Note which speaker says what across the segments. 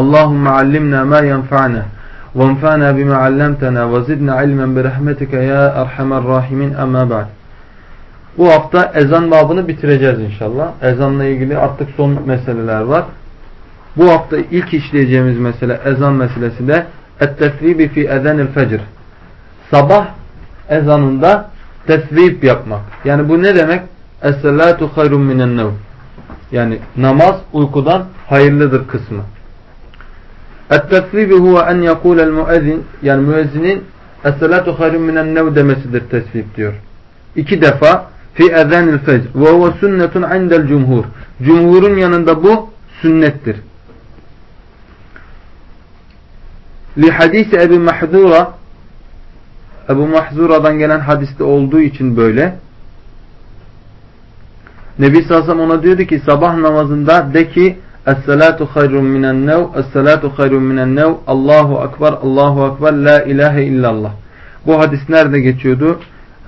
Speaker 1: اللهم علمنا ما ينفعنا وانفعنا بما علمتنا وزدنا علما برحمتك ya erhamer rahimin amma ba'd. Bu hafta ezan babını bitireceğiz inşallah. Ezanla ilgili artık son meseleler var. Bu hafta ilk işleyeceğimiz mesele ezan meselesi de et-tesribi fi ezanil fecr. Sabah ezanında tesrib yapmak. Yani bu ne demek? Es-salatu hayrun minen nevm. Yani namaz uykudan hayırlıdır kısmı. Et-tesribi huve en yekulel yani müezzinin Es-salatu hayrun minen nev demesidir tesvip diyor. İki defa fi ezanil fecr ve huve sünnetun indel cumhur. Cumhurun yanında bu sünnettir. Li hadisi Ebu Mahdura Ebu Mahzura'dan gelen hadiste olduğu için böyle. Nebi Sallallahu ona diyordu ki sabah namazında de ki Es-salatu hayrun minen nev Es-salatu hayrun minen nev Allahu akbar Allahu akbar La ilahe illallah. Bu hadis nerede geçiyordu?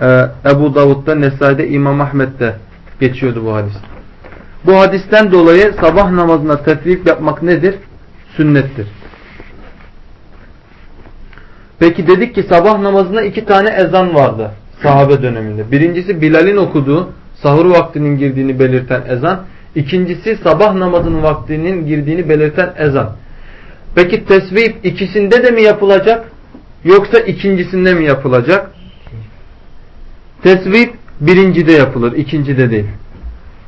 Speaker 1: Ee, Ebu Davud'da, Nesai'de, İmam Ahmet'te geçiyordu bu hadis. Bu hadisten dolayı sabah namazına tefrik yapmak nedir? Sünnettir. Peki dedik ki sabah namazına iki tane ezan vardı sahabe döneminde. Birincisi Bilal'in okuduğu sahur vaktinin girdiğini belirten ezan. İkincisi sabah namazının vaktinin girdiğini belirten ezan. Peki tesvip ikisinde de mi yapılacak? Yoksa ikincisinde mi yapılacak? Tesvip birincide yapılır, ikincide değil.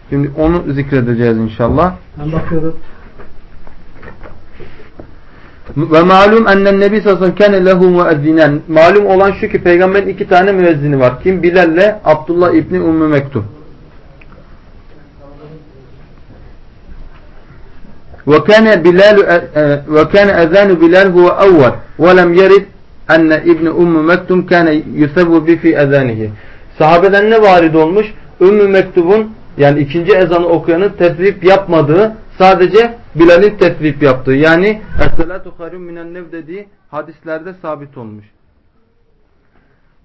Speaker 1: Şimdi onu zikredeceğiz inşallah.
Speaker 2: Ben bakıyorum.
Speaker 1: Ve malum ennen nebi sallallahu aleyhi ve lehu müezzinen. Malum olan şu ki peygamberin iki tane müezzini var. Kim? Bilal ile Abdullah İbni Ümmü Mektum. Ve kana ezanu Bilal huve evvel ve lem yerid enne İbni Ümmü Mektum kana yusavvu bi fi ezanihi. Sahabeden ne varid olmuş? Ümmü Mektub'un yani ikinci ezanı okuyanın tesrip yapmadığı sadece Bilal'in tesrip yaptığı yani Es-salatu hayrun minen nev dediği hadislerde sabit olmuş.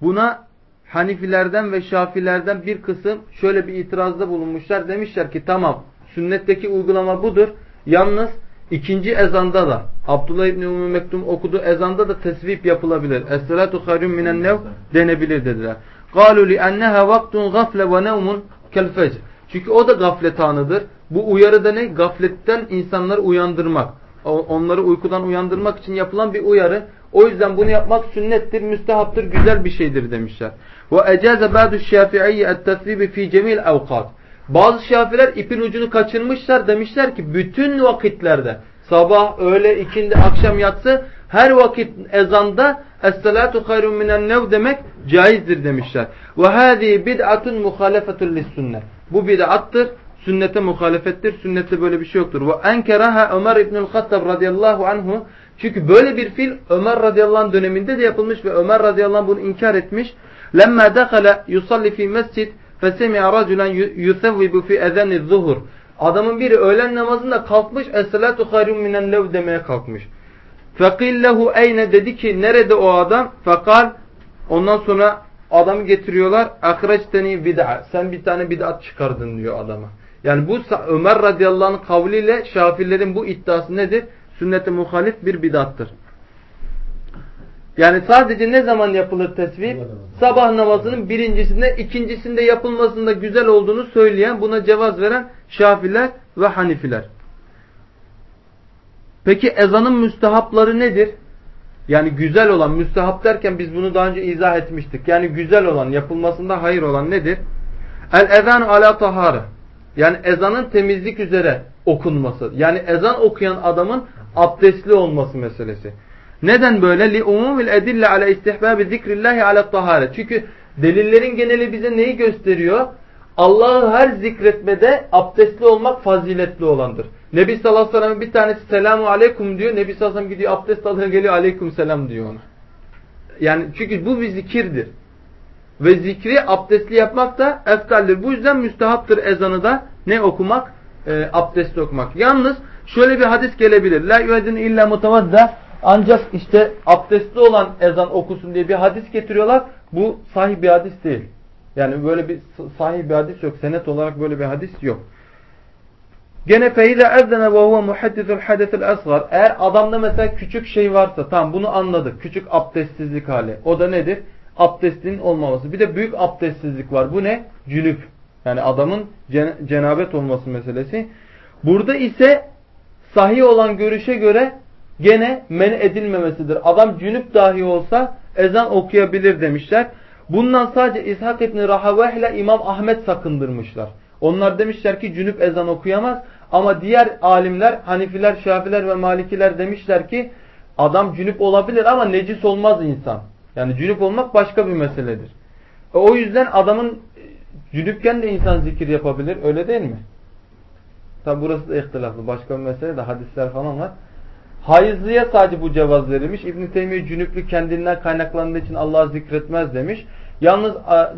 Speaker 1: Buna Hanifilerden ve Şafilerden bir kısım şöyle bir itirazda bulunmuşlar. Demişler ki tamam sünnetteki uygulama budur. Yalnız ikinci ezanda da Abdullah İbni Ümmü Mektum okuduğu ezanda da tesvip yapılabilir. Es-salatu hayrun minen nev denebilir dediler. قَالُوا لِأَنَّهَا وَقْتٌ غَفْلَ وَنَوْمٌ كَالْفَجْرِ Çünkü o da gaflet anıdır. Bu uyarı da ne? Gafletten insanları uyandırmak. Onları uykudan uyandırmak için yapılan bir uyarı. O yüzden bunu yapmak sünnettir, müstehaptır, güzel bir şeydir demişler. Ve ecaze ba'du şafi'iyye et-tesribi fi cemil evkat. Bazı şafiler ipin ucunu kaçırmışlar demişler ki bütün vakitlerde sabah, öğle, ikindi, akşam yatsı her vakit ezanda Es-salatu hayrun minen nev demek caizdir demişler. Ve hâzî bid'atun muhalefetun lis-sünnet. Bu bid'attır, sünnete muhalefettir. Sünnette böyle bir şey yoktur. Ve enkeraha Ömer İbnül Hattab radıyallahu anhu çünkü böyle bir fil Ömer radıyallahu anh döneminde de yapılmış ve Ömer radıyallahu anh bunu inkar etmiş. Lemma dakhala yusalli fi mescid fesemi'a raculen yusevvibu fi ezaniz zuhur. Adamın biri öğlen namazında kalkmış Es-salatu hayrun minen lev demeye kalkmış. Fekillehu eyne dedi ki nerede o adam? Fekal ondan sonra adamı getiriyorlar. Akreçteni bid'a. Sen bir tane bid'at çıkardın diyor adama. Yani bu Ömer radıyallahu anh kavliyle şafilerin bu iddiası nedir? Sünnete muhalif bir bid'attır. Yani sadece ne zaman yapılır tesvip? Sabah namazının birincisinde, ikincisinde yapılmasında güzel olduğunu söyleyen, buna cevaz veren şafiler ve hanifiler. Peki ezanın müstehapları nedir? Yani güzel olan, müstehap derken biz bunu daha önce izah etmiştik. Yani güzel olan, yapılmasında hayır olan nedir? El-ezanu ala tahara. Yani ezanın temizlik üzere okunması. Yani ezan okuyan adamın abdestli olması meselesi. Neden böyle? Li umumil edille ala istihbabi zikrillahi ala tahare. Çünkü delillerin geneli bize neyi gösteriyor? Allah'ı her zikretmede abdestli olmak faziletli olandır. Nebi sallallahu aleyhi ve sellem'in bir tanesi selamu aleyküm diyor. Nebi sallallahu aleyhi ve sellem gidiyor abdest alıyor geliyor aleyküm selam diyor ona. Yani çünkü bu bir zikirdir. Ve zikri abdestli yapmak da eftaldir. Bu yüzden müstehaptır ezanı da ne okumak? E, abdestli okumak. Yalnız şöyle bir hadis gelebilir. La yuedin illa mutavadda ancak işte abdestli olan ezan okusun diye bir hadis getiriyorlar. Bu sahih bir hadis değil. Yani böyle bir sahih bir hadis yok. Senet olarak böyle bir hadis yok. Gene feyze ezzene ve huve muhaddisul hadesil asgar. Eğer adamda mesela küçük şey varsa tamam bunu anladık. Küçük abdestsizlik hali. O da nedir? Abdestin olmaması. Bir de büyük abdestsizlik var. Bu ne? Cülüp. Yani adamın cen cenabet olması meselesi. Burada ise sahih olan görüşe göre gene men edilmemesidir. Adam cünüp dahi olsa ezan okuyabilir demişler. Bundan sadece İshak İbni Rahaveh ile İmam Ahmet sakındırmışlar. Onlar demişler ki cünüp ezan okuyamaz. Ama diğer alimler, Hanifiler, Şafiler ve Malikiler demişler ki adam cünüp olabilir ama necis olmaz insan. Yani cünüp olmak başka bir meseledir. E, o yüzden adamın e, cünüpken de insan zikir yapabilir. Öyle değil mi? Tabi burası da ihtilaflı. Başka bir mesele de hadisler falan var. Hayızlıya sadece bu cevaz verilmiş. İbn-i Teymiye cünüplük kendinden kaynaklandığı için Allah'ı zikretmez demiş. Yalnız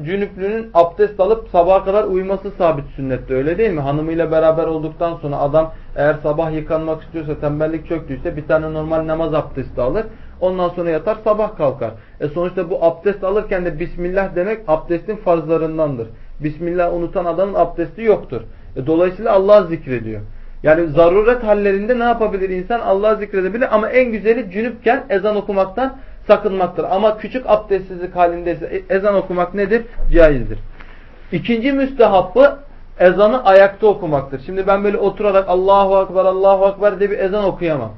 Speaker 1: cünüplünün abdest alıp sabaha kadar uyuması sabit sünnette öyle değil mi? Hanımıyla beraber olduktan sonra adam eğer sabah yıkanmak istiyorsa tembellik çöktüyse bir tane normal namaz abdesti alır. Ondan sonra yatar sabah kalkar. E sonuçta bu abdest alırken de Bismillah demek abdestin farzlarındandır. Bismillah unutan adamın abdesti yoktur. E dolayısıyla Allah zikrediyor. Yani zaruret hallerinde ne yapabilir insan? Allah zikredebilir ama en güzeli cünüpken ezan okumaktan sakınmaktır. Ama küçük abdestsizlik halindeyse ezan okumak nedir? Caizdir. İkinci müstehabbı ezanı ayakta okumaktır. Şimdi ben böyle oturarak Allahu Ekber, Allahu Ekber diye bir ezan okuyamam.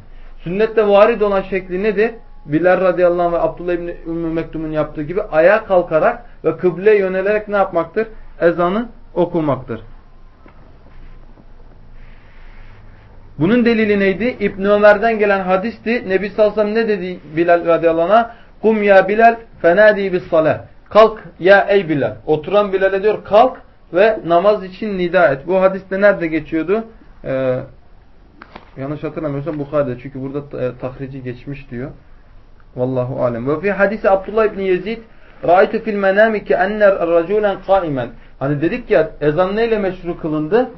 Speaker 1: Sünnette varid olan şekli nedir? Bilal radıyallahu anh ve Abdullah İbni Ümmü Mektum'un yaptığı gibi ayağa kalkarak ve kıbleye yönelerek ne yapmaktır? Ezanı okumaktır. Bunun delili neydi? İbn Ömer'den gelen hadisti. Nebi sallallahu aleyhi ve sellem ne dedi Bilal radıyallahu anh? Kum ya Bilal fenadi bis salah. Kalk ya ey Bilal. Oturan Bilal'e diyor kalk ve namaz için nida et. Bu hadiste nerede geçiyordu? Ee, yanlış hatırlamıyorsam Bukhari'de. Çünkü burada e, tahrici geçmiş diyor. Vallahu alem. Ve fi hadisi Abdullah ibn Yezid Ra'aytu fil menami ki enne raculen qaimen. Hani dedik ya ezan neyle meşru kılındı?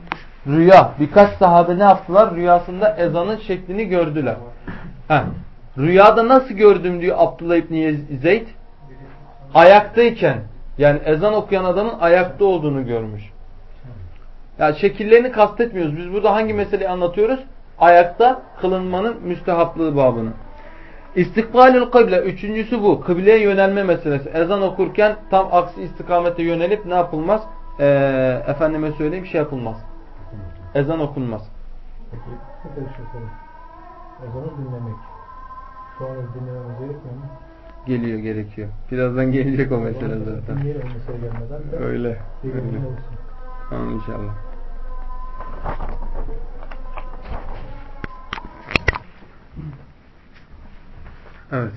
Speaker 1: Rüya. Birkaç sahabe ne yaptılar? Rüyasında ezanın şeklini gördüler. Heh. Rüyada nasıl gördüm diyor Abdullah İbni Zeyd. Ayaktayken. Yani ezan okuyan adamın ayakta olduğunu görmüş. Yani şekillerini kastetmiyoruz. Biz burada hangi meseleyi anlatıyoruz? Ayakta kılınmanın müstehaplığı babını. İstikbalül kıble. Üçüncüsü bu. Kıbleye yönelme meselesi. Ezan okurken tam aksi istikamete yönelip ne yapılmaz? Ee, efendime söyleyeyim şey yapılmaz ezan okunmaz.
Speaker 2: Peki, bir şey sorayım. Ezanı dinlemek. Sonra dinlememiz gerekmiyor mu?
Speaker 1: Geliyor, gerekiyor. Birazdan gelecek o mesele zaten.
Speaker 2: Dinleyelim o mesele gelmeden de.
Speaker 1: Öyle. Öyle. Tamam inşallah. Evet.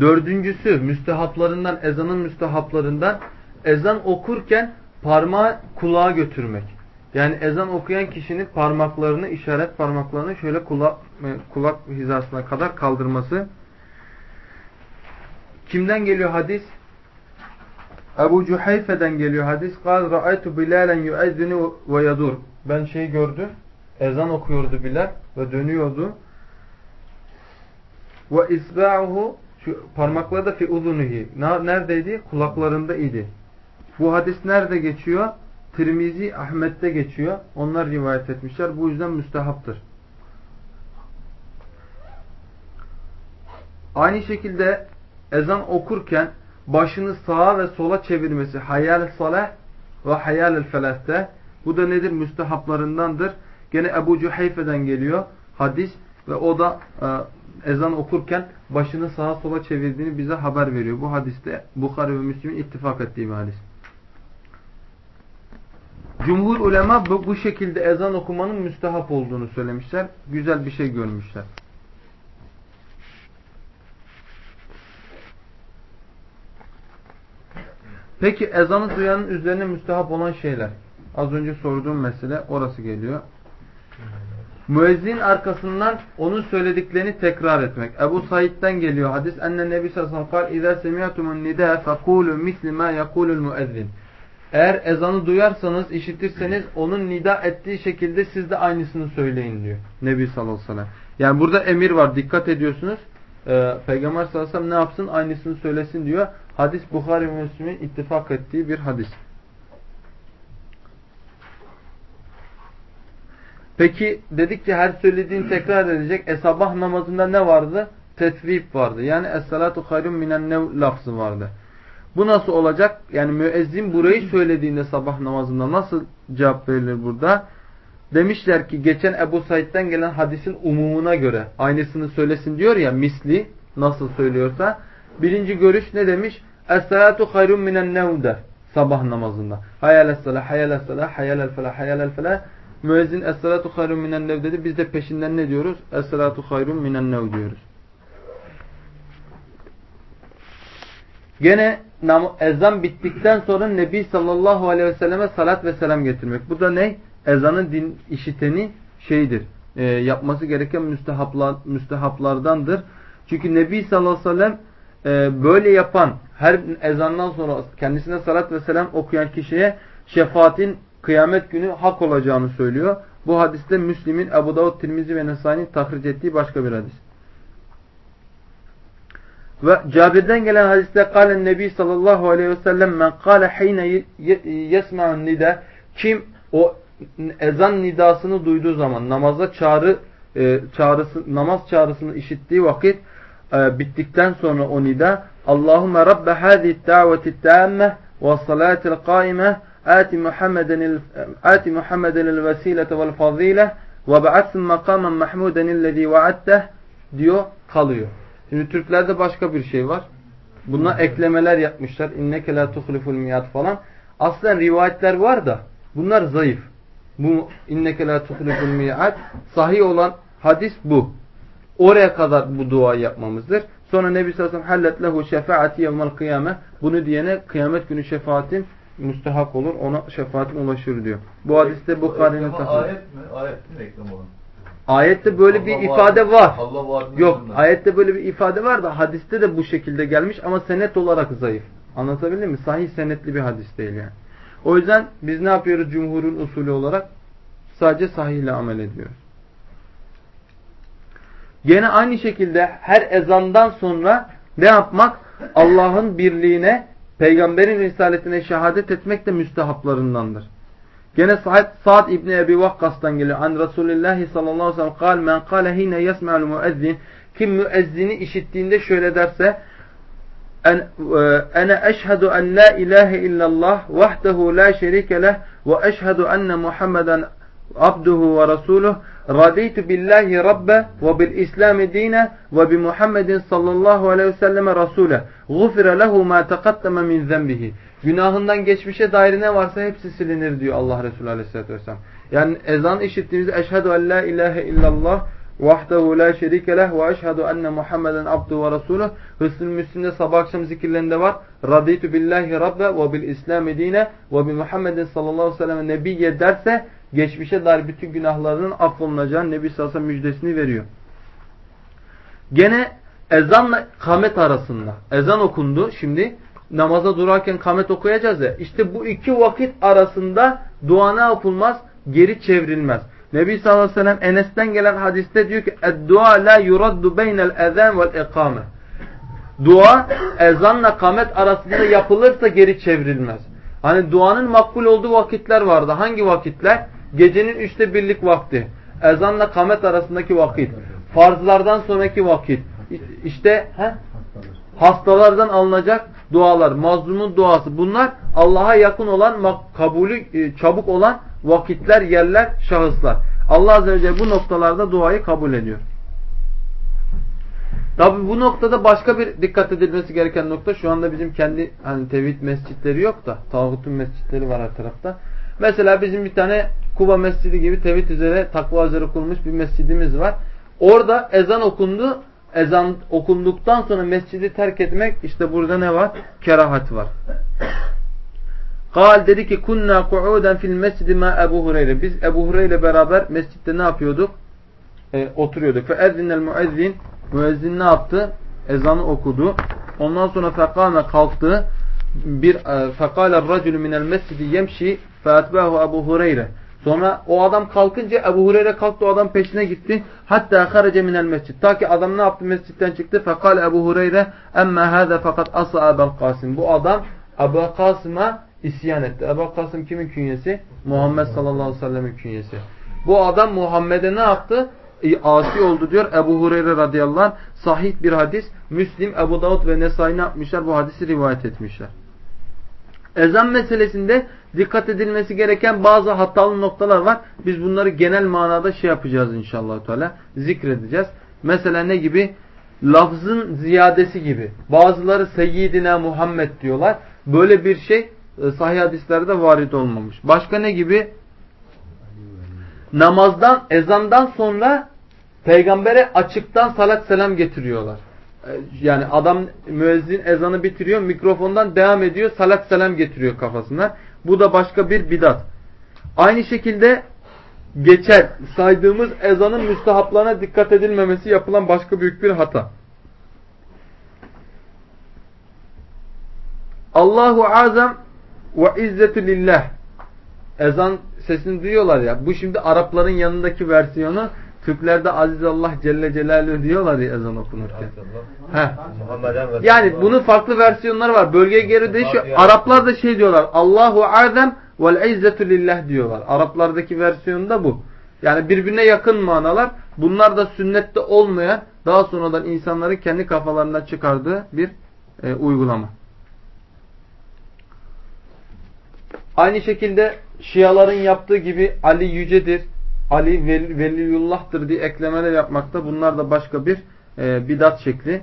Speaker 1: Dördüncüsü müstehaplarından, ezanın müstehaplarından ezan okurken parmağı kulağa götürmek. Yani ezan okuyan kişinin parmaklarını, işaret parmaklarını şöyle kulak, e, kulak hizasına kadar kaldırması. Kimden geliyor hadis? Ebu Cuhayfe'den geliyor hadis. قال رأيت بِلَالًا يُؤَذِّنُ وَيَدُرُ Ben şey gördüm. Ezan okuyordu Bilal ve dönüyordu. Ve isba'uhu şu parmakları da fi uzunuhi. Neredeydi? Kulaklarında idi. Bu hadis nerede geçiyor? Tirmizi Ahmet'te geçiyor. Onlar rivayet etmişler. Bu yüzden müstehaptır. Aynı şekilde ezan okurken başını sağa ve sola çevirmesi hayal salah ve hayal felahte bu da nedir? Müstehaplarındandır. Gene Ebu Cüheyfe'den geliyor hadis ve o da e, ezan okurken başını sağa sola çevirdiğini bize haber veriyor. Bu hadiste Bukhari ve Müslim'in ittifak ettiği bir hadis. Cumhur ulema bu, bu şekilde ezan okumanın müstehap olduğunu söylemişler. Güzel bir şey görmüşler. Peki ezanı duyanın üzerine müstehap olan şeyler. Az önce sorduğum mesele orası geliyor. Müezzin arkasından onun söylediklerini tekrar etmek. Ebu Said'den geliyor hadis. Enne Nebi sallallahu aleyhi ve sellem İzâ semiyatumun nidâ fekûlü misli mâ yekûlül müezzin. Eğer ezanı duyarsanız, işitirseniz onun nida ettiği şekilde siz de aynısını söyleyin diyor. Nebi sallallahu aleyhi ve sellem. Yani burada emir var. Dikkat ediyorsunuz. Ee, Peygamber sallallahu aleyhi ve sellem ne yapsın? Aynısını söylesin diyor. Hadis Bukhari ve Müslim'in ittifak ettiği bir hadis. Peki dedik ki her söylediğin tekrar edecek. E sabah namazında ne vardı? Tetrip vardı. Yani es-salatu hayrun minen nev lafzı vardı. Bu nasıl olacak? Yani müezzin burayı söylediğinde sabah namazında nasıl cevap verilir burada? Demişler ki geçen Ebu Said'den gelen hadisin umumuna göre aynısını söylesin diyor ya misli nasıl söylüyorsa. Birinci görüş ne demiş? Es-salatu hayrun minen nev der sabah namazında. Hayal es-salah, hayal es-salah, hayal el-felah, hayal el-felah. Müezzin es-salatu hayrun minen nev dedi. Biz de peşinden ne diyoruz? Es-salatu hayrun minen nev diyoruz. Gene ezan bittikten sonra Nebi sallallahu aleyhi ve selleme salat ve selam getirmek. Bu da ne? Ezanın din işiteni şeydir. E, yapması gereken müstehaplar, müstehaplardandır. Çünkü Nebi sallallahu aleyhi ve sellem e, böyle yapan her ezandan sonra kendisine salat ve selam okuyan kişiye şefaatin kıyamet günü hak olacağını söylüyor. Bu hadiste Müslim'in, Ebu Davud, Tirmizi ve Nesai'nin tahric ettiği başka bir hadis. Ve Cabir'den gelen hadiste kalen Nebi sallallahu aleyhi ve sellem men kale hine yesme'un nida kim o ezan nidasını duyduğu zaman namaza çağrı e, çağrısı namaz çağrısını işittiği vakit e, bittikten sonra o nida Allahümme Rabbe hadi't daveti tamme ve salatil kaime ati Muhammeden ati Muhammeden el vesilete vel fazile ve ba'atsun makamen mahmuden ellezî va'atteh diyor kalıyor. Şimdi Türklerde başka bir şey var. Buna eklemeler yapmışlar. İnneke la tuhliful miyat falan. Aslen rivayetler var da bunlar zayıf. Bu inneke la tuhliful miyat sahih olan hadis bu. Oraya kadar bu duayı yapmamızdır. Sonra Nebi sallallahu aleyhi ve sellem hallet lehu şefaati yevmel kıyame. Bunu diyene kıyamet günü şefaatim müstehak olur. Ona şefaatim ulaşır diyor. Bu hadiste Bukhari'nin
Speaker 3: Ayet mi? Ayet mi reklam olan?
Speaker 1: Ayette böyle
Speaker 3: Allah
Speaker 1: bir
Speaker 3: vaad-
Speaker 1: ifade var.
Speaker 3: Allah vaadini
Speaker 1: Yok.
Speaker 3: sunlar.
Speaker 1: Ayette böyle bir ifade var da hadiste de bu şekilde gelmiş ama senet olarak zayıf. Anlatabildim mi? Sahih senetli bir hadis değil yani. O yüzden biz ne yapıyoruz cumhurun usulü olarak? Sadece sahihle amel ediyoruz. Gene aynı şekilde her ezandan sonra ne yapmak? Allah'ın birliğine, peygamberin risaletine şehadet etmek de müstehaplarındandır. Gene Sa'd, Sa'd İbni Ebi Vakkas'tan geliyor. An Resulullah sallallahu aleyhi ve sellem kal men kale hine yesme'ul müezzin kim müezzini işittiğinde şöyle derse en e, ene eşhedü en la ilahe illallah vahdehu la şerike leh ve eşhedü enne Muhammeden abduhu ve resuluh radiytu billahi rabbe ve bil islami dine ve bi Muhammedin sallallahu aleyhi ve selleme rasule. Gufire lehu ma taqaddeme min zenbihi günahından geçmişe dair ne varsa hepsi silinir diyor Allah Resulü aleyhissalatü vesselam yani ezan işittiğimizde eşhedü en la ilahe illallah vahdehu la şerike leh ve eşhedü enne Muhammeden abduhu ve resuluh Hüsnü Müslim'de sabah akşam zikirlerinde var radiytu billahi rabbe ve bil islami dine ve bi Muhammedin sallallahu aleyhi ve sellem nebiyye derse geçmişe dair bütün günahlarının affolunacağını Nebi sallallahu aleyhi ve sellem müjdesini veriyor. Gene ezanla kamet arasında. Ezan okundu. Şimdi namaza durarken kamet okuyacağız ya. İşte bu iki vakit arasında dua ne yapılmaz? Geri çevrilmez. Nebi sallallahu aleyhi ve sellem Enes'ten gelen hadiste diyor ki "Dua la yuraddu beynel ezan vel ikame." Dua ezanla kamet arasında yapılırsa geri çevrilmez. Hani duanın makbul olduğu vakitler vardı. Hangi vakitler? Gecenin üçte birlik vakti. Ezanla kamet arasındaki vakit. Farzlardan sonraki vakit. İşte he? Hastalardan alınacak dualar. Mazlumun duası. Bunlar Allah'a yakın olan, kabulü e, çabuk olan vakitler, yerler, şahıslar. Allah Azze ve Celle bu noktalarda duayı kabul ediyor. Tabi bu noktada başka bir dikkat edilmesi gereken nokta şu anda bizim kendi hani tevhid mescitleri yok da tağutun mescitleri var her tarafta. Mesela bizim bir tane Kuba Mescidi gibi tevhid üzere takva üzere kurulmuş bir mescidimiz var. Orada ezan okundu. Ezan okunduktan sonra mescidi terk etmek işte burada ne var? Kerahat var. Kal dedi ki kunna ku'uden fil mescidi ma Ebu Hureyre. Biz Ebu Hureyre beraber mescitte ne yapıyorduk? e, oturuyorduk. Fe ezinel müezzin müezzin ne yaptı? Ezanı okudu. Ondan sonra fekame kalktı. Bir e, fekale racülü minel mescidi yemşi feetbehu Ebu Hureyre. Sonra o adam kalkınca Ebu Hureyre kalktı o adam peşine gitti. Hatta harece minel mescid. Ta ki adam ne yaptı mescitten çıktı. Fekale Ebu Hureyre emme hâze fakat asa Ebel Kasım. Bu adam Ebu Kasım'a isyan etti. Ebu Kasım kimin künyesi? Muhammed sallallahu aleyhi ve sellemin künyesi. Bu adam Muhammed'e ne yaptı? E, asi oldu diyor Ebu Hureyre radıyallahu anh. Sahih bir hadis. Müslim, Ebu Davud ve Nesai ne yapmışlar? Bu hadisi rivayet etmişler. Ezan meselesinde dikkat edilmesi gereken bazı hatalı noktalar var. Biz bunları genel manada şey yapacağız inşallah Teala. Zikredeceğiz. Mesela ne gibi? Lafzın ziyadesi gibi. Bazıları Seyyidina Muhammed diyorlar. Böyle bir şey e, sahih hadislerde varid olmamış. Başka ne gibi? Namazdan, ezandan sonra peygambere açıktan salat selam getiriyorlar. E, yani adam müezzin ezanı bitiriyor, mikrofondan devam ediyor, salat selam getiriyor kafasına. Bu da başka bir bidat. Aynı şekilde geçer saydığımız ezanın müstehaplarına dikkat edilmemesi yapılan başka büyük bir hata. Allahu azam ve izzetu lillah. Ezan sesini duyuyorlar ya. Bu şimdi Arapların yanındaki versiyonu. Türklerde Aziz Allah Celle Celaluhu diyorlar ya ezan okunurken. Heh. Yani bunun farklı versiyonları var. Bölgeye göre değişiyor. Araplar da şey diyorlar. Allahu azam vel izzetu lillah diyorlar. Araplardaki versiyonu da bu. Yani birbirine yakın manalar. Bunlar da sünnette olmayan daha sonradan insanların kendi kafalarından çıkardığı bir e, uygulama. Aynı şekilde Şiaların yaptığı gibi Ali yücedir, Ali veli, veliyullah'tır diye eklemeler yapmakta. Bunlar da başka bir e, bidat şekli.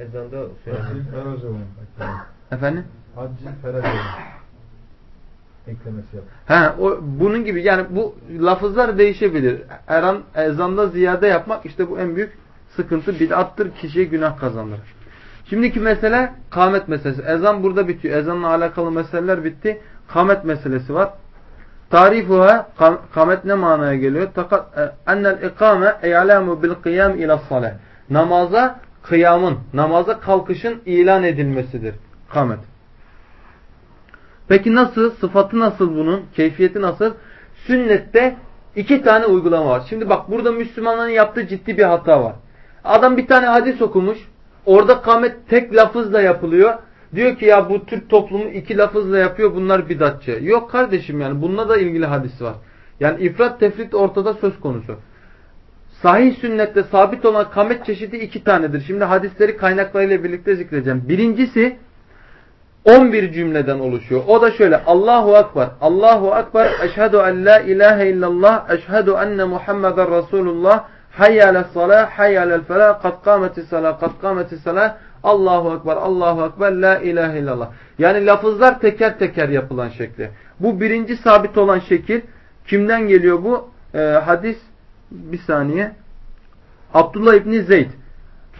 Speaker 3: Ezanda
Speaker 2: Ferazov'un
Speaker 1: Efendim?
Speaker 2: Hacil Ferazov'un eklemesi yap.
Speaker 1: He, o, bunun gibi yani bu lafızlar değişebilir. Her an ezanda ziyade yapmak işte bu en büyük sıkıntı bid'attır. Kişiye günah kazandırır. Şimdiki mesele kamet meselesi. Ezan burada bitiyor. Ezanla alakalı meseleler bitti. Kamet meselesi var. Tarifuha kamet ne manaya geliyor? E, ennel ikame i'lamu bil kıyam ila salah. Namaza kıyamın, namaza kalkışın ilan edilmesidir. Kamet. Peki nasıl? Sıfatı nasıl bunun? Keyfiyeti nasıl? Sünnette iki tane uygulama var. Şimdi bak burada Müslümanların yaptığı ciddi bir hata var. Adam bir tane hadis okumuş. Orada kamet tek lafızla yapılıyor. Diyor ki ya bu Türk toplumu iki lafızla yapıyor bunlar bidatçı. Yok kardeşim yani bununla da ilgili hadis var. Yani ifrat tefrit ortada söz konusu. Sahih sünnette sabit olan kamet çeşidi iki tanedir. Şimdi hadisleri kaynaklarıyla birlikte zikredeceğim. Birincisi 11 cümleden oluşuyor. O da şöyle. Allahu Akbar. Allahu Akbar. Eşhedü en la ilahe illallah. Eşhedü enne Muhammeden Resulullah. Hayyâle salâh. Hayyâle felâh. Kad kâmetis salâh. Kad kâmetis salâh. Allahu Ekber, Allahu Ekber, La ilahe illallah. Yani lafızlar teker teker yapılan şekli. Bu birinci sabit olan şekil. Kimden geliyor bu? Ee, hadis, bir saniye. Abdullah İbni Zeyd.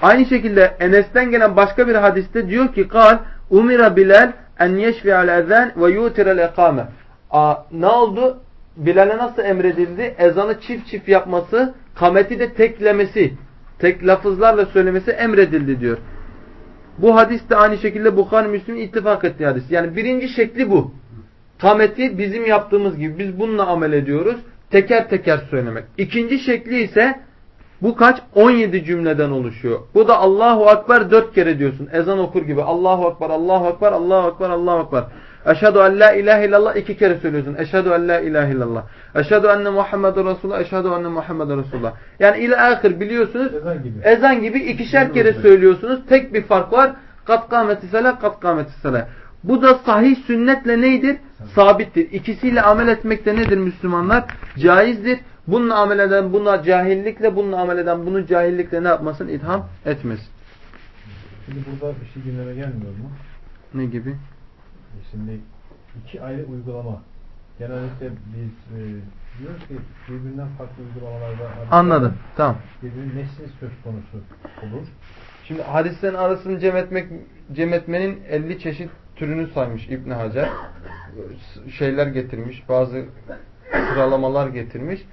Speaker 1: Aynı şekilde Enes'ten gelen başka bir hadiste diyor ki, Kal, umira Bilal en yeşfi'al ezan ve yutirel ekame. Ne oldu? Bilal'e nasıl emredildi? Ezanı çift çift yapması, kameti de teklemesi, tek lafızlarla söylemesi emredildi diyor. Bu hadis de aynı şekilde Bukhari Müslim ittifak ettiği hadis. Yani birinci şekli bu. Kameti bizim yaptığımız gibi biz bununla amel ediyoruz. Teker teker söylemek. İkinci şekli ise bu kaç? 17 cümleden oluşuyor. Bu da Allahu Ekber dört kere diyorsun. Ezan okur gibi. Allahu Ekber, Allahu Ekber, Allahu Ekber, Allahu Ekber. Eşhedü en la ilahe illallah iki kere söylüyorsun. Eşhedü en la ilahe illallah. Eşhedü enne Muhammeden Resulullah. Eşhedü enne Muhammeden Resulullah. Yani ila ahir biliyorsunuz.
Speaker 2: Ezan gibi.
Speaker 1: Ezan gibi ikişer kere söylüyorsunuz. Tek bir fark var. Kat kâmeti selah, kat kâmeti selah. Bu da sahih sünnetle neydir? Sabittir. İkisiyle amel etmekte nedir Müslümanlar? Caizdir. Bununla amel eden buna cahillikle, bununla amel eden bunu cahillikle ne yapmasın? İtham etmesin.
Speaker 2: Şimdi burada bir şey gündeme gelmiyor mu?
Speaker 1: Ne gibi?
Speaker 2: E Şimdi iki ayrı uygulama. Genellikle biz e, diyoruz ki birbirinden farklı uygulamalarda
Speaker 1: Anladım. Tamam.
Speaker 2: birbirinin nesli söz konusu olur.
Speaker 1: Şimdi hadislerin arasını cem, etmek, cem etmenin 50 çeşit türünü saymış İbn Hacer. Şeyler getirmiş, bazı sıralamalar getirmiş.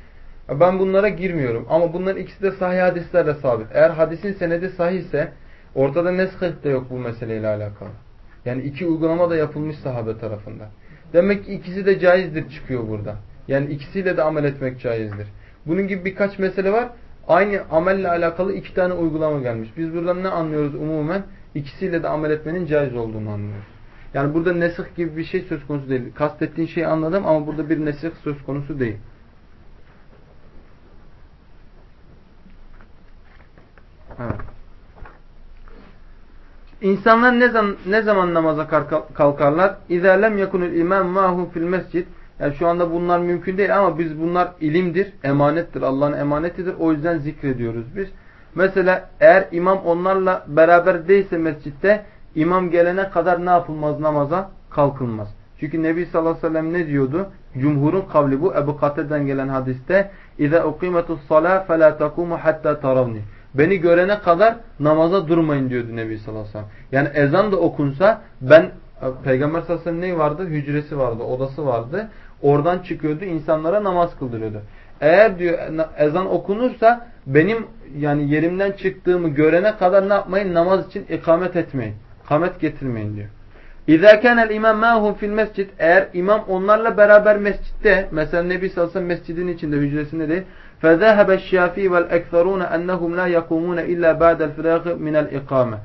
Speaker 1: Ben bunlara girmiyorum. Ama bunların ikisi de sahih hadislerle sabit. Eğer hadisin senedi sahihse ortada neshih de yok bu meseleyle alakalı. Yani iki uygulama da yapılmış sahabe tarafından. Demek ki ikisi de caizdir çıkıyor burada. Yani ikisiyle de amel etmek caizdir. Bunun gibi birkaç mesele var. Aynı amelle alakalı iki tane uygulama gelmiş. Biz buradan ne anlıyoruz umumen? İkisiyle de amel etmenin caiz olduğunu anlıyoruz. Yani burada nesih gibi bir şey söz konusu değil. Kastettiğin şeyi anladım ama burada bir nesih söz konusu değil. Evet. İnsanlar ne zaman ne zaman namaza kalkarlar? İza lem yekunul imam mahu fil mescid. Yani şu anda bunlar mümkün değil ama biz bunlar ilimdir, emanettir. Allah'ın emanetidir. O yüzden zikrediyoruz biz. Mesela eğer imam onlarla beraber değilse mescitte imam gelene kadar ne yapılmaz namaza? Kalkılmaz. Çünkü Nebi sallallahu aleyhi ve sellem ne diyordu? Cumhurun kavli bu. Ebu Kate'den gelen hadiste İza uqimetus salâ felâ takûmu hattâ taravni. Beni görene kadar namaza durmayın diyordu Nebi sallallahu aleyhi ve sellem. Yani ezan da okunsa ben Peygamber sallallahu aleyhi ve sellem vardı? Hücresi vardı, odası vardı. Oradan çıkıyordu, insanlara namaz kıldırıyordu. Eğer diyor ezan okunursa benim yani yerimden çıktığımı görene kadar ne yapmayın? Namaz için ikamet etmeyin. Kamet getirmeyin diyor. İzâ kânel imam mâhum fil mescid eğer imam onlarla beraber mescitte mesela Nebi sallallahu aleyhi ve sellem mescidin içinde hücresinde değil فَذَهَبَ الشَّافِي وَالْاَكْثَرُونَ اَنَّهُمْ لَا يَقُومُونَ اِلَّا بَعْدَ الْفِرَاقِ مِنَ الْاِقَامَةِ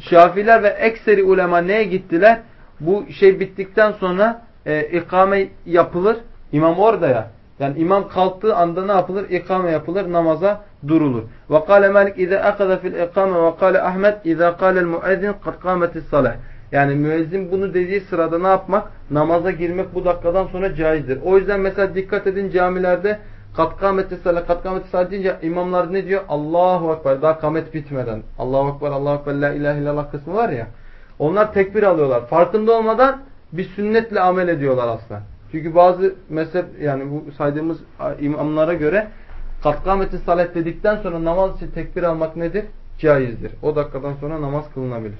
Speaker 1: Şafiler ve ekseri ulema neye gittiler? Bu şey bittikten sonra e, ikame yapılır. İmam orada ya. Yani imam kalktığı anda ne yapılır? İkame yapılır, namaza durulur. Ve kâle Malik izâ akada fil ikame ve kâle Ahmet izâ kâlel muezzin kad kâmetis salah. Yani müezzin bunu dediği sırada ne yapmak? Namaza girmek bu dakikadan sonra caizdir. O yüzden mesela dikkat edin camilerde kat kâmetis salah, kat kâmetis salah deyince imamlar ne diyor? Allahu Ekber. Daha kamet bitmeden. Allahu Ekber, Allahu Ekber, la ilahe illallah kısmı var ya. Onlar tekbir alıyorlar. Farkında olmadan bir sünnetle amel ediyorlar aslında. Çünkü bazı mezhep yani bu saydığımız imamlara göre katkameti salat dedikten sonra namaz için tekbir almak nedir? Caizdir. O dakikadan sonra namaz kılınabilir.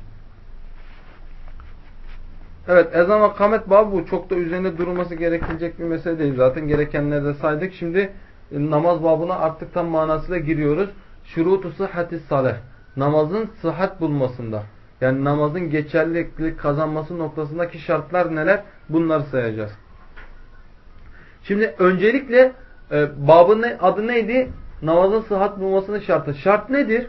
Speaker 1: Evet ezan ve kamet babı. Çok da üzerinde durulması gerekilecek bir mesele değil. Zaten gerekenleri de saydık. Şimdi namaz babına artık tam manasıyla giriyoruz. Şurutu sıhhati salih. Namazın sıhhat bulmasında. Yani namazın geçerlilik kazanması noktasındaki şartlar neler? Bunları sayacağız. Şimdi öncelikle e, babın adı neydi? Namazın sıhhat bulmasının şartı. Şart nedir?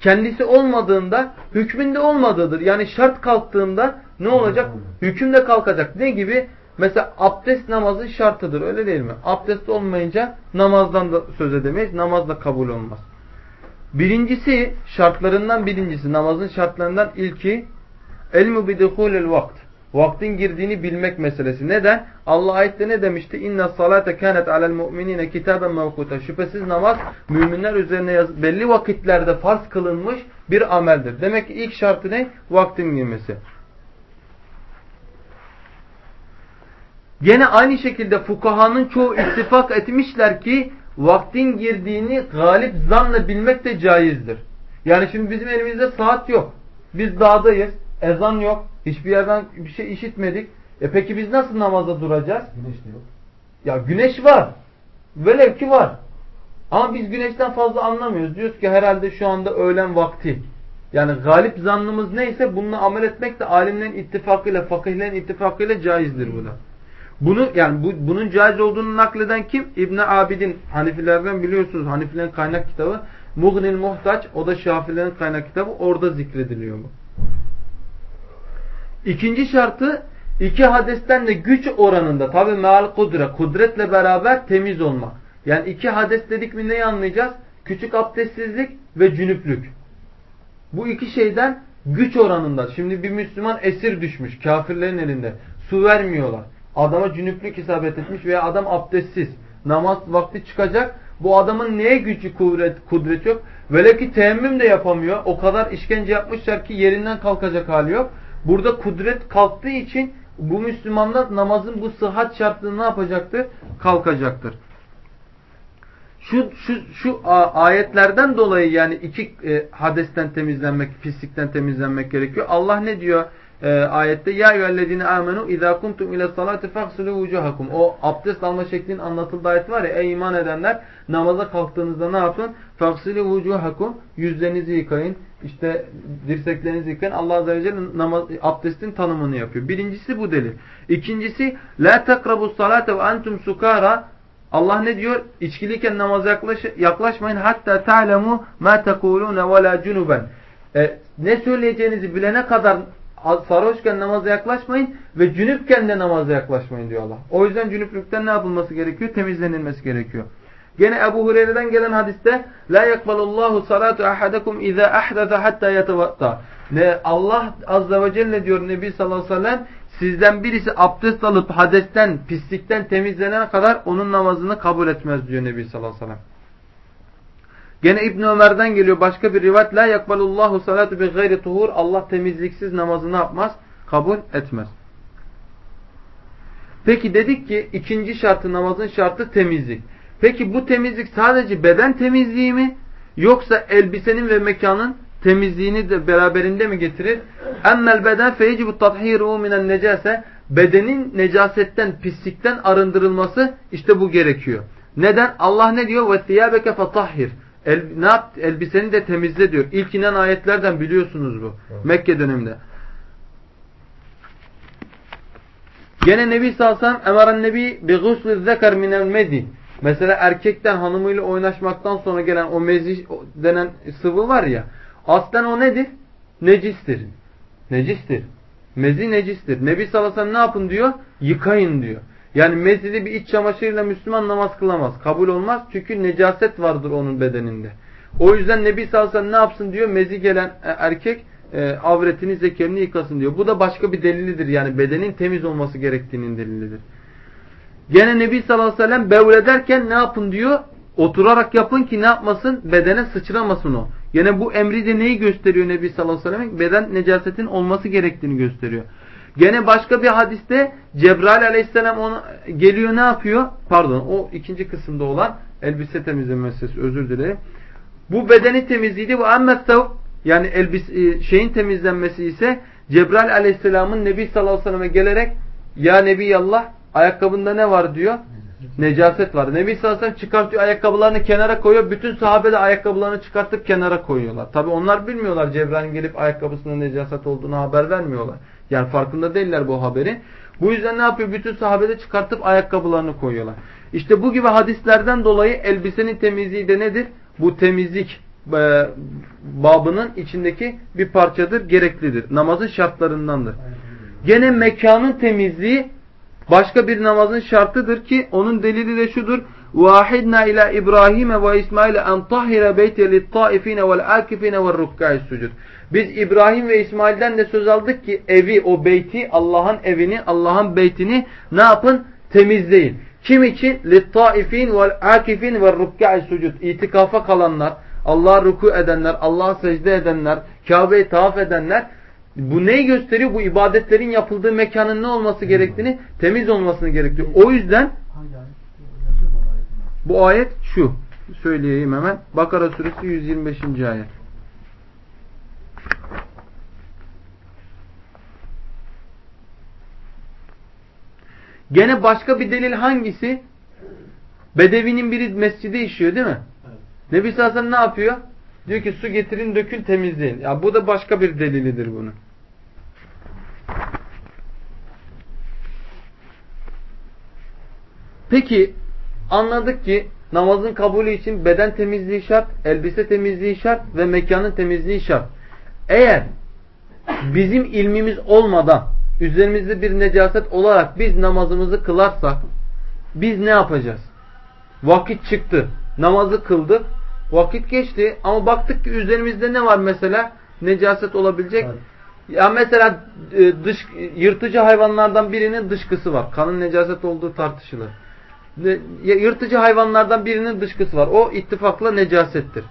Speaker 1: Kendisi olmadığında hükmünde olmadığıdır. Yani şart kalktığında ne olacak? Hüküm de kalkacak. Ne gibi? Mesela abdest namazın şartıdır. Öyle değil mi? Abdest olmayınca namazdan da söz edemeyiz. Namaz da kabul olmaz. Birincisi şartlarından birincisi namazın şartlarından ilki elmu bidihulil vakt. Vaktin girdiğini bilmek meselesi. Neden? Allah ayette ne demişti? İnne salate kanet alel mu'minine kitaben mevkuta. Şüphesiz namaz müminler üzerine yaz belli vakitlerde farz kılınmış bir ameldir. Demek ki ilk şartı ne? Vaktin girmesi. Gene aynı şekilde fukahanın çoğu ittifak etmişler ki vaktin girdiğini galip zanla bilmek de caizdir. Yani şimdi bizim elimizde saat yok. Biz dağdayız. Ezan yok. Hiçbir yerden bir şey işitmedik. E peki biz nasıl namazda duracağız?
Speaker 2: Güneş de yok.
Speaker 1: Ya güneş var. Velev ki var. Ama biz güneşten fazla anlamıyoruz. Diyoruz ki herhalde şu anda öğlen vakti. Yani galip zannımız neyse bununla amel etmek de alimlerin ittifakıyla, fakihlerin ittifakıyla caizdir bu da. Bunu yani bu, bunun caiz olduğunu nakleden kim? İbn Abidin Hanifilerden biliyorsunuz. Hanifilerin kaynak kitabı Mughnil Muhtaç o da Şafilerin kaynak kitabı orada zikrediliyor bu. İkinci şartı iki hadesten de güç oranında tabi meal kudre kudretle beraber temiz olmak. Yani iki hades dedik mi neyi anlayacağız? Küçük abdestsizlik ve cünüplük. Bu iki şeyden güç oranında. Şimdi bir Müslüman esir düşmüş kafirlerin elinde. Su vermiyorlar. Adama cünüplük isabet etmiş veya adam abdestsiz. Namaz vakti çıkacak. Bu adamın neye gücü kudret, kudret yok? Vele ki teyemmüm de yapamıyor. O kadar işkence yapmışlar ki yerinden kalkacak hali yok. Burada kudret kalktığı için bu Müslümanlar namazın bu sıhhat şartını ne yapacaktır? Kalkacaktır. Şu, şu, şu ayetlerden dolayı yani iki e, hadesten temizlenmek, pislikten temizlenmek gerekiyor. Allah ne diyor? E, ayette ya eyyühellezine amenu izâ kuntum ile salati faghsilû vucuhakum. O abdest alma şeklinin anlatıldığı ayet var ya ey iman edenler namaza kalktığınızda ne yapın? Faghsilû vucuhakum. Yüzlerinizi yıkayın. İşte dirseklerinizi yıkayın. Allah Azze ve Celle namaz, abdestin tanımını yapıyor. Birincisi bu delil. İkincisi la takrabus salate ve entum sukara Allah ne diyor? İçkiliyken namaza yaklaş, yaklaşmayın. Hatta ta'lemu ma tekulune ve la cunuben. E, ne söyleyeceğinizi bilene kadar sarhoşken namaza yaklaşmayın ve cünüpken de namaza yaklaşmayın diyor Allah. O yüzden cünüplükten ne yapılması gerekiyor? Temizlenilmesi gerekiyor. Gene Ebu Hureyre'den gelen hadiste la yakbalullahu salatu ahadakum iza ahdatha hatta yatavatta. Ne Allah azze ve celle diyor Nebi sallallahu aleyhi ve sellem sizden birisi abdest alıp hadesten, pislikten temizlenene kadar onun namazını kabul etmez diyor Nebi sallallahu aleyhi ve sellem. Gene İbn Ömer'den geliyor başka bir rivayet la yakbalullahu salatu bi gayri tuhur. Allah temizliksiz namazı ne yapmaz? Kabul etmez. Peki dedik ki ikinci şartı namazın şartı temizlik. Peki bu temizlik sadece beden temizliği mi? Yoksa elbisenin ve mekanın temizliğini de beraberinde mi getirir? Emmel beden feyecibu tathiru minen necase bedenin necasetten, pislikten arındırılması işte bu gerekiyor. Neden? Allah ne diyor? Ve thiyabeke fatahhir. El, ne yap? Elbiseni de temizle diyor. İlk inen ayetlerden biliyorsunuz bu. Evet. Mekke döneminde. Gene Nebi sellem emaren nebi bi gusli zekar minel medi. Mesela erkekten hanımıyla oynaşmaktan sonra gelen o mezi denen sıvı var ya. Aslen o nedir? Necistir. Necistir. Mezi necistir. Nebi sellem ne yapın diyor? Yıkayın diyor. Yani mezili bir iç çamaşırıyla Müslüman namaz kılamaz. Kabul olmaz. Çünkü necaset vardır onun bedeninde. O yüzden Nebi sallallahu aleyhi ne yapsın diyor? Mezi gelen e, erkek e, avretini, zekerini yıkasın diyor. Bu da başka bir delilidir. Yani bedenin temiz olması gerektiğinin delilidir. Gene Nebi sallallahu aleyhi ve sellem bevlederken ne yapın diyor? Oturarak yapın ki ne yapmasın? Bedene sıçramasın o. Yine bu emri de neyi gösteriyor Nebi sallallahu aleyhi ve sellem? Beden necasetin olması gerektiğini gösteriyor. Gene başka bir hadiste Cebrail aleyhisselam ona geliyor ne yapıyor? Pardon o ikinci kısımda olan elbise temizleme meselesi özür dilerim. Bu bedeni temizliğiydi. Bu emmestev yani elbise, şeyin temizlenmesi ise Cebrail aleyhisselamın Nebi sallallahu aleyhi ve selleme gelerek ya Nebiyallah ayakkabında ne var diyor? Necaset var. Nebi sallallahu aleyhi ve sellem çıkartıyor ayakkabılarını kenara koyuyor. Bütün sahabe de ayakkabılarını çıkartıp kenara koyuyorlar. Tabi onlar bilmiyorlar Cebrail'in gelip ayakkabısında necaset olduğunu haber vermiyorlar. Yani farkında değiller bu haberi. Bu yüzden ne yapıyor? Bütün sahabede çıkartıp ayakkabılarını koyuyorlar. İşte bu gibi hadislerden dolayı elbisenin temizliği de nedir? Bu temizlik e, babının içindeki bir parçadır, gereklidir. Namazın şartlarındandır. Gene mekanın temizliği başka bir namazın şartıdır ki onun delili de şudur. وَاحِدْنَا اِلَى اِبْرَاهِيمَ وَاِسْمَائِلَ اَنْ طَهِرَ بَيْتَ لِلطَّائِفِينَ وَالْعَاكِفِينَ وَالرُّكَّعِ السُّجُدِ Biz İbrahim ve İsmail'den de söz aldık ki evi, o beyti, Allah'ın evini, Allah'ın beytini ne yapın? Temizleyin. Kim için? لِلطَّائِفِينَ وَالْعَاكِفِينَ وَالرُّكَّعِ السُّجُدِ İtikafa kalanlar, Allah'a ruku edenler, Allah'a secde edenler, Kabe'yi tavaf edenler bu neyi gösteriyor? Bu ibadetlerin yapıldığı mekanın ne olması gerektiğini, temiz olmasını gerekiyor. O yüzden bu ayet şu. Söyleyeyim hemen. Bakara suresi 125. ayet. Gene başka bir delil hangisi? Bedevinin biri mescide işiyor değil mi? Evet. Nebi Sallallahu ne yapıyor? Diyor ki su getirin dökün temizleyin. Ya bu da başka bir delilidir bunun. Peki anladık ki namazın kabulü için beden temizliği şart, elbise temizliği şart ve mekanın temizliği şart. Eğer bizim ilmimiz olmadan üzerimizde bir necaset olarak biz namazımızı kılarsak biz ne yapacağız? Vakit çıktı. Namazı kıldık. Vakit geçti ama baktık ki üzerimizde ne var mesela? Necaset olabilecek. Evet. Ya mesela e, dış yırtıcı hayvanlardan birinin dışkısı var. Kanın necaset olduğu tartışılır yırtıcı hayvanlardan birinin dışkısı var. O ittifakla necasettir.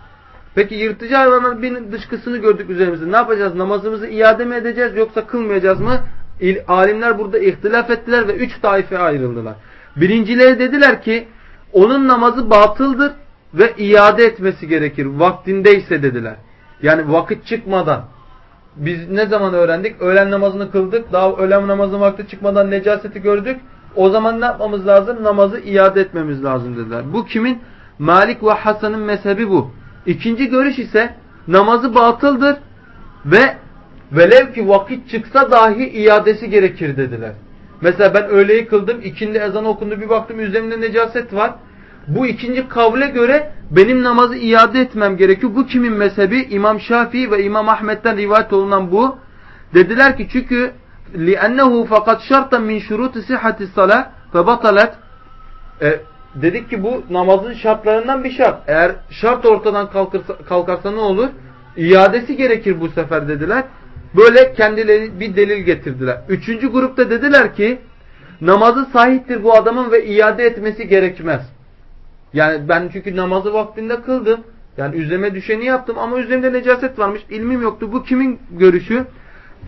Speaker 1: Peki yırtıcı hayvanların birinin dışkısını gördük üzerimizde. Ne yapacağız? Namazımızı iade mi edeceğiz yoksa kılmayacağız mı? İl, alimler burada ihtilaf ettiler ve üç taife ayrıldılar. Birincileri dediler ki onun namazı batıldır ve iade etmesi gerekir. Vaktindeyse dediler. Yani vakit çıkmadan. biz ne zaman öğrendik? Öğlen namazını kıldık. Daha öğlen namazı vakti çıkmadan necaseti gördük. O zaman ne yapmamız lazım? Namazı iade etmemiz lazım dediler. Bu kimin? Malik ve Hasan'ın mezhebi bu. İkinci görüş ise namazı batıldır ve velev ki vakit çıksa dahi iadesi gerekir dediler. Mesela ben öğleyi kıldım, ikindi ezan okundu bir baktım üzerimde necaset var. Bu ikinci kavle göre benim namazı iade etmem gerekiyor. Bu kimin mezhebi? İmam Şafii ve İmam Ahmet'ten rivayet olunan bu. Dediler ki çünkü لِأَنَّهُ fakat şartan min şuruti sihhati salah febatalet e, dedik ki bu namazın şartlarından bir şart. Eğer şart ortadan kalkarsa, kalkarsa ne olur? İadesi gerekir bu sefer dediler. Böyle kendileri bir delil getirdiler. Üçüncü grupta dediler ki namazı sahiptir bu adamın ve iade etmesi gerekmez. Yani ben çünkü namazı vaktinde kıldım. Yani üzerime düşeni yaptım ama üzerimde necaset varmış. İlmim yoktu. Bu kimin görüşü?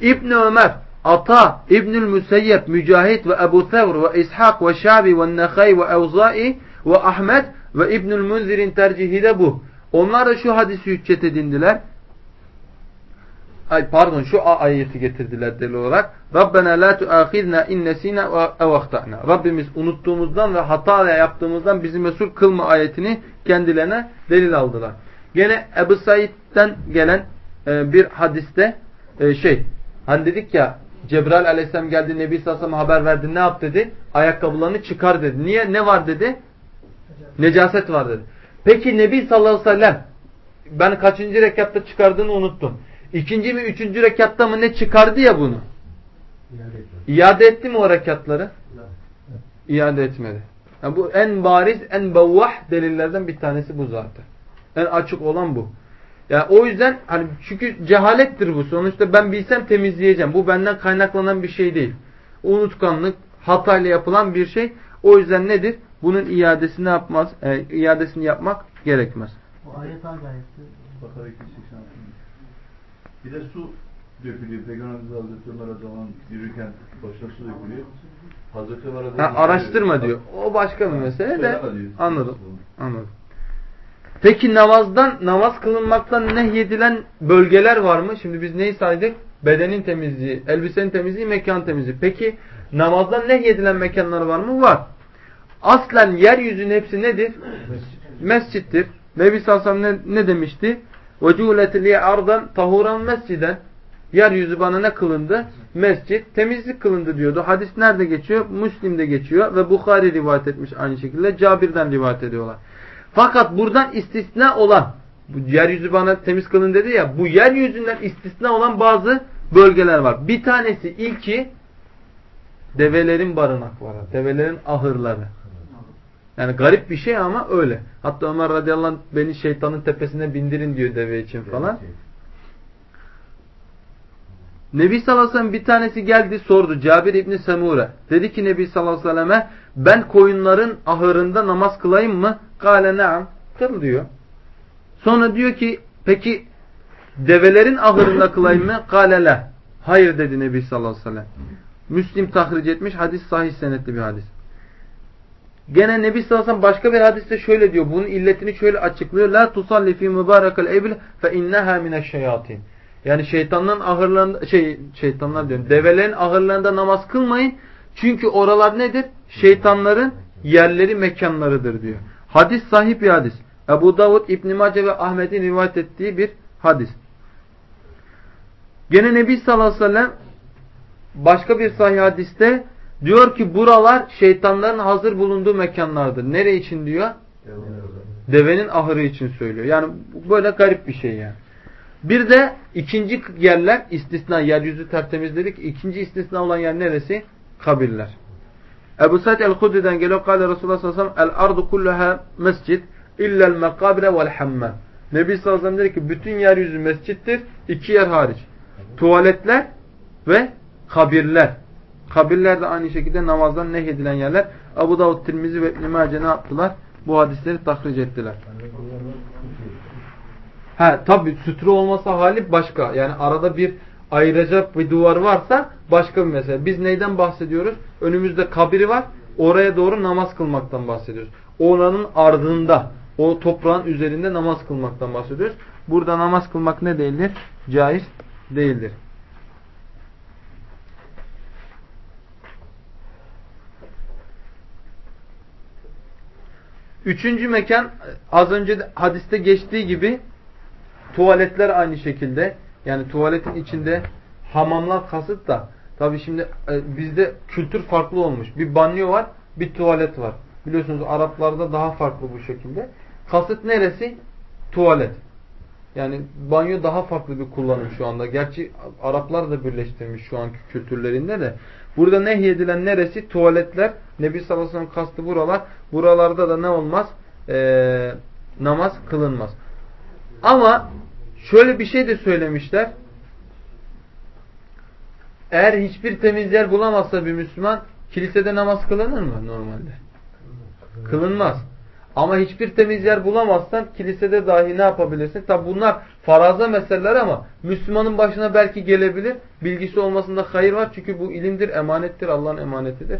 Speaker 1: İbn Ömer, Ata, İbnül Müseyyep, Mücahit ve Ebu Thevr ve İshak ve Şabi ve Nekhay ve Evzai ve Ahmet ve İbnül Münzir'in tercihi de bu. Onlar da şu hadisi hüccet edindiler. Ay pardon şu ayeti getirdiler delil olarak. Rabbena la tuahidna in nesina ev ahtana. Rabbimiz unuttuğumuzdan ve hata yaptığımızdan bizi mesul kılma ayetini kendilerine delil aldılar. Gene Ebu Said'den gelen e, bir hadiste e, şey hani dedik ya Cebrail aleyhisselam geldi Nebi sallallahu haber verdi ne yap dedi? Ayakkabılarını çıkar dedi. Niye? Ne var dedi? Necaset var dedi. Peki Nebi sallallahu aleyhi ve sellem ben kaçıncı rekatta çıkardığını unuttum. İkinci mi üçüncü rekatta mı ne çıkardı ya bunu? İade, etti mi o rekatları? İade etmedi. Yani bu en bariz, en bevvah delillerden bir tanesi bu zaten. En açık olan bu. Yani o yüzden hani çünkü cehalettir bu. Sonuçta ben bilsem temizleyeceğim. Bu benden kaynaklanan bir şey değil. Unutkanlık, hatayla yapılan bir şey. O yüzden nedir? Bunun iadesini yapmaz, e, iadesini yapmak gerekmez.
Speaker 4: Bu ayet hangi ayetti?
Speaker 3: Bakara 286. Bir de su dökülüyor. Peygamberimiz Hazreti Ömer'e zaman yürürken başına su dökülüyor. Hazreti Ömer'e
Speaker 1: ha, araştırma diyor. O başka bir mesele de anladım. Anladım. Peki namazdan, namaz kılınmaktan nehyedilen bölgeler var mı? Şimdi biz neyi saydık? Bedenin temizliği, elbisenin temizliği, mekan temizliği. Peki namazdan nehyedilen mekanlar var mı? Var. Aslen yeryüzünün hepsi nedir? Mescittir. Nebi Sallallahu ne, ne demişti? وَجُولَتْ لِيَ ardan tahuran mesciden Yeryüzü bana ne kılındı? Mescit, temizlik kılındı diyordu. Hadis nerede geçiyor? Müslim'de geçiyor ve Bukhari rivayet etmiş aynı şekilde. Cabir'den rivayet ediyorlar. Fakat buradan istisna olan, bu yeryüzü bana temiz kılın dedi ya, bu yeryüzünden istisna olan bazı bölgeler var. Bir tanesi ilki develerin barınakları, develerin ahırları. Yani garip bir şey ama öyle. Hatta Ömer radıyallahu anh beni şeytanın tepesine bindirin diyor deve için falan. Nebi sallallahu aleyhi ve sellem bir tanesi geldi sordu Cabir İbni Semure. Dedi ki Nebi sallallahu aleyhi ve selleme ben koyunların ahırında namaz kılayım mı? Kale naam. Kıl diyor. Sonra diyor ki peki develerin ahırında kılayım mı? Kale la. Hayır dedi Nebi sallallahu aleyhi ve sellem. Müslim tahric etmiş hadis sahih senetli bir hadis. Gene Nebi sallallahu başka bir hadiste şöyle diyor. Bunun illetini şöyle açıklıyor. La tusalli fi mübarekel ebil fe inneha mineşşeyatin. Yani şeytanların ahırlarında şey şeytanlar diyorum. Develerin ahırlarında namaz kılmayın. Çünkü oralar nedir? Şeytanların yerleri, mekanlarıdır diyor. Hadis sahip bir hadis. Ebu Davud, İbn Mace ve Ahmet'in rivayet ettiği bir hadis. Gene Nebi sallallahu aleyhi ve sellem başka bir sahih hadiste diyor ki buralar şeytanların hazır bulunduğu mekanlardır. Nere için diyor? Devenin ahırı için söylüyor. Yani böyle garip bir şey yani. Bir de ikinci yerler istisna yeryüzü tertemiz dedik. İkinci istisna olan yer neresi? Kabirler. Ebu Said el-Hudri'den geliyor. Kale Resulullah sallallahu aleyhi ve sellem el-ardu kulluha mescid illel mekabire vel hammam. Nebi sallallahu aleyhi ve sellem dedi ki bütün yeryüzü mescittir. iki yer hariç. Tuvaletler ve kabirler. Kabirler de aynı şekilde namazdan nehyedilen yerler. Abu Davud, Tirmizi ve İbn-i ne yaptılar? Bu hadisleri tahric ettiler. Ha tabi sütre olmasa hali başka. Yani arada bir ayıracak bir duvar varsa başka bir mesele. Biz neyden bahsediyoruz? Önümüzde kabiri var. Oraya doğru namaz kılmaktan bahsediyoruz. Oranın ardında, o toprağın üzerinde namaz kılmaktan bahsediyoruz. Burada namaz kılmak ne değildir? Caiz değildir. Üçüncü mekan az önce hadiste geçtiği gibi tuvaletler aynı şekilde. Yani tuvaletin içinde hamamlar kasıt da tabi şimdi e, bizde kültür farklı olmuş. Bir banyo var, bir tuvalet var. Biliyorsunuz Araplarda daha farklı bu şekilde. Kasıt neresi? Tuvalet. Yani banyo daha farklı bir kullanım şu anda. Gerçi Araplar da birleştirmiş şu anki kültürlerinde de. Burada nehyedilen neresi? Tuvaletler. Nebi sallallahu aleyhi ve sellem kastı buralar. Buralarda da ne olmaz? Ee, namaz kılınmaz. Ama şöyle bir şey de söylemişler. Eğer hiçbir temiz yer bulamazsa bir Müslüman kilisede namaz kılınır mı normalde? Kılınmaz. Ama hiçbir temiz yer bulamazsan kilisede dahi ne yapabilirsin? Tabi bunlar faraza meseleler ama Müslümanın başına belki gelebilir. Bilgisi olmasında hayır var. Çünkü bu ilimdir, emanettir, Allah'ın emanetidir.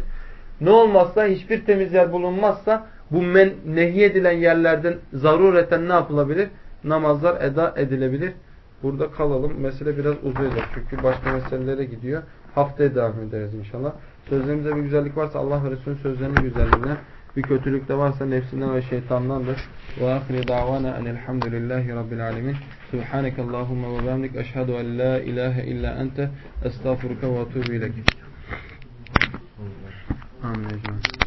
Speaker 1: Ne olmazsa hiçbir temiz yer bulunmazsa bu men nehy edilen yerlerden zarureten ne yapılabilir? Namazlar eda edilebilir. Burada kalalım. Mesele biraz uzayacak. Çünkü başka meselelere gidiyor. Haftaya devam ederiz inşallah. Sözlerimizde bir güzellik varsa Allah ve Resulünün sözlerinin güzelliğinden bir kötülük de varsa nefsinden ve şeytandandır. Ve ahire davana enelhamdülillahi rabbil alemin. Subhaneke Allahumma ve bihamdik. Eşhedü en la ilahe illa ente. Estağfurullah ve etûbü ilek. Amin.